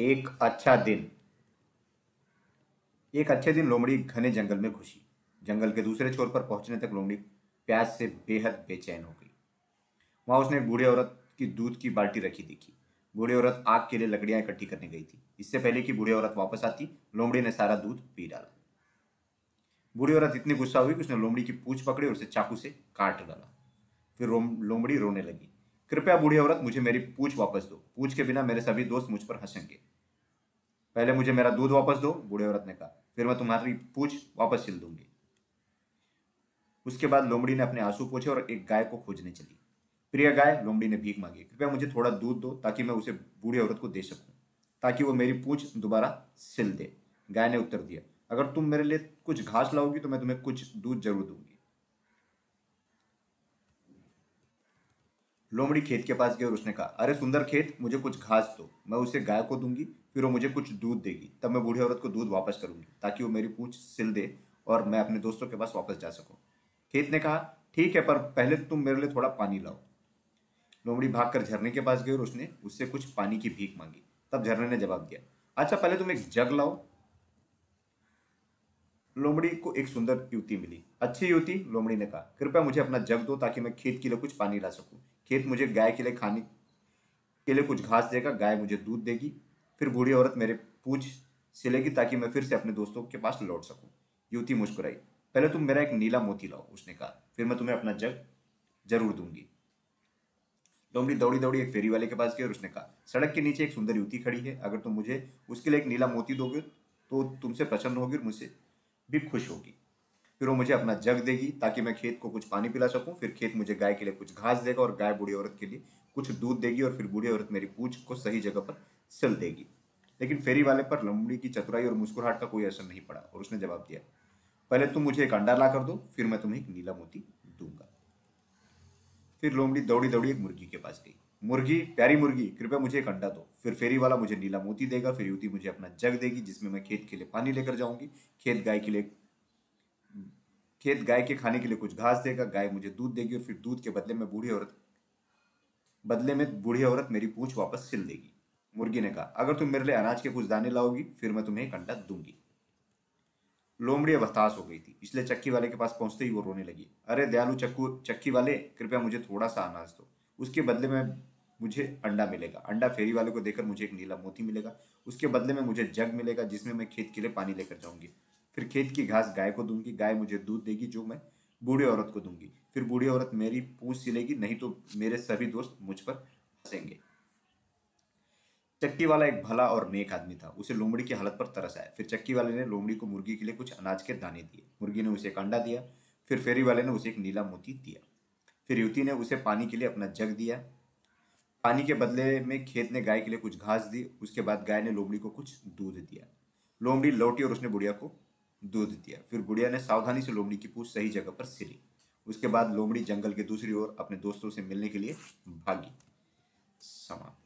एक अच्छा दिन। एक अच्छे दिन लोमड़ी घने जंगल में घुसी। जंगल के दूसरे छोर पर पहुँचने तक लोमड़ी प्यास से बेहद बेचैन हो गई। वहाँ उसने एक बूढ़ी औरत की दूध की बाल्टी रखी देखी। बूढ़ी औरत आग के लिए लकड़ियाँ इकट्ठी करने गई थी। इससे पहले कि बूढ़ी औरत वापस आती, लोमड़ी ने सारा दूध पी डाला। बूढ़ी औरत इतनी गुस्सा हुई कि उसने लोमड़ी की पूछ पकड़ी और उसे चाकू से काट डाला। फिर लोमड़ी रोने लगी। कृपया बूढ़ी औरत मुझे मेरी पूछ वापस दो। पूछ के बिना मेरे सभी दोस्त मुझ पर हंसेंगे। पहले मुझे मेरा दूध वापस दो, बूढ़ी औरत ने कहा। फिर मैं तुम्हारी पूछ वापस सिल दूँगी। उसके बाद लोमड़ी ने अपने आँसू पूछे और एक गाय को खोजने चली। प्रिय गाय, लोमड़ी ने भीख मांगी। कृपया मुझे थोड़ा दूध दो ताकि मैं उसे बूढ़ी औरत को दे सकूँ, ताकि वो मेरी पूछ दोबारा सिल दे। गाय ने उत्तर दिया, अगर तुम मेरे लिए कुछ घास लाओगी तो मैं तुम्हें कुछ दूध ज़रूर दूँगी। लोमड़ी खेत के पास गई और उसने कहा, अरे सुंदर खेत, मुझे कुछ घास दो, मैं उसे गाय को दूँगी, फिर वो मुझे कुछ दूध देगी, तब मैं बूढ़ी औरत को दूध वापस करूँगी, ताकि वो मेरी पूछ सिल दे और मैं अपने दोस्तों के पास वापस जा सकूँ। खेत ने कहा, ठीक है, पर पहले तुम मेरे लिए थोड़ा पानी लाओ। लोमड़ी भागकर झरने के पास गई और उसने उससे कुछ पानी की भीख मांगी। तब झरने ने जवाब दिया अच्छा पहले तुम एक जग लाओ। लोमड़ी को एक सुंदर युवती मिली। अच्छी युवती, लोमड़ी ने कहा, कृपया मुझे अपना जग दो ताकि मैं खेत के लिए कुछ पानी ला सकूँ। खेत मुझे गाय के लिए खाने के लिए कुछ घास देगा, गाय मुझे दूध देगी। फिर बूढ़ी औरत मेरे पूछ सिलेगी ताकि मैं फिर से अपने दोस्तों के पास लौट सकूँ। युवती मुस्कुराई। पहले तुम मेरा एक नीला मोती लाओ, उसने कहा। फिर मैं तुम्हें अपना जग ज़रूर दूँगी। लोमड़ी दौड़ी दौड़ी एक फेरी वाले के पास गई और उसने कहा, सड़क के नीचे एक सुंदर युवती खड़ी है। अगर तुम मुझे उसके लिए एक नीला मोती दोगे तो तुमसे प्रसन्न होगी और मुझसे भी खुश होगी। फिर वो मुझे अपना जग देगी ताकि मैं खेत को कुछ पानी पिला सकूँ। फिर खेत मुझे गाय के लिए कुछ घास देगा और गाय बूढ़ी औरत के लिए कुछ दूध देगी और फिर बूढ़ी औरत मेरी पूछ को सही जगह पर सिल देगी। लेकिन फेरी वाले पर लंबड़ी की चतुराई और मुस्कुराहट का कोई असर नहीं पड़ा और उसने जवाब दिया, पहले तुम मुझे एक अंडा ला कर दो, फिर मैं तुम्हें एक नीला मोती दूँगा। फिर लोमड़ी दौड़ी दौड़ी एक मुर्गी के पास गई। मुर्गी, प्यारी मुर्गी, कृपया मुझे एक अंडा दो। फिर फेरी वाला मुझे नीला मोती देगा, फिर युवती मुझे अपना जग देगी जिसमें मैं खेत के लिए पानी लेकर जाऊँगी। खेत गाय के लिए खेत गाय के खाने के लिए कुछ घास देगा, गाय मुझे दूध देगी और फिर दूध के बदले में बूढ़ी औरत, बदले में बूढ़ी औरत मेरी पूछ वापस सिल देगी। मुर्गी ने कहा, अगर तुम मेरे लिए अनाज के कुछ दाने लाओगी, फिर मैं तुम्हें एक अंडा दूँगी। लोमड़ी अब हताश हो गई थी, इसलिए चक्की वाले के पास पहुँचते ही वो रोने लगी। अरे दयालु चक्कू, चक्की वाले, कृपया मुझे थोड़ा सा अनाज दो। उसके बदले में मुझे अंडा मिलेगा। अंडा फेरी वाले को देकर मुझे एक नीला मोती मिलेगा। उसके बदले में मुझे जग मिलेगा, जिसमें मैं खेत के लिए पानी लेकर जाऊँगी। फिर खेत की घास गाय को दूँगी, गाय मुझे दूध देगी जो मैं बूढ़ी औरत को दूँगी। फिर बूढ़ी औरत मेरी पूछ सिलेगी, नहीं तो मेरे सभी दोस्त मुझ पर हंसेंगे। चक्की वाला एक भला और नेक आदमी था। उसे लोमड़ी की हालत पर तरस आया। फिर चक्की वाले ने लोमड़ी को मुर्गी के लिए कुछ अनाज के दाने दिए। मुर्गी ने उसे एक अंडा दिया। फिर फेरी वाले ने उसे एक नीला मोती दिया। फिर युवती ने उसे पानी के लिए अपना जग दिया। पानी के बदले में खेत ने गाय के लिए कुछ घास दी। उसके बाद गाय ने लोमड़ी को कुछ दूध दिया। लोमड़ी लौटी और उसने बुढ़िया को दूध दिया। फिर बुढ़िया ने सावधानी से लोमड़ी की पूछ सही जगह पर सिरी उसके बाद लोमड़ी जंगल के दूसरी ओर अपने दोस्तों से मिलने के लिए भागी। समाप्त।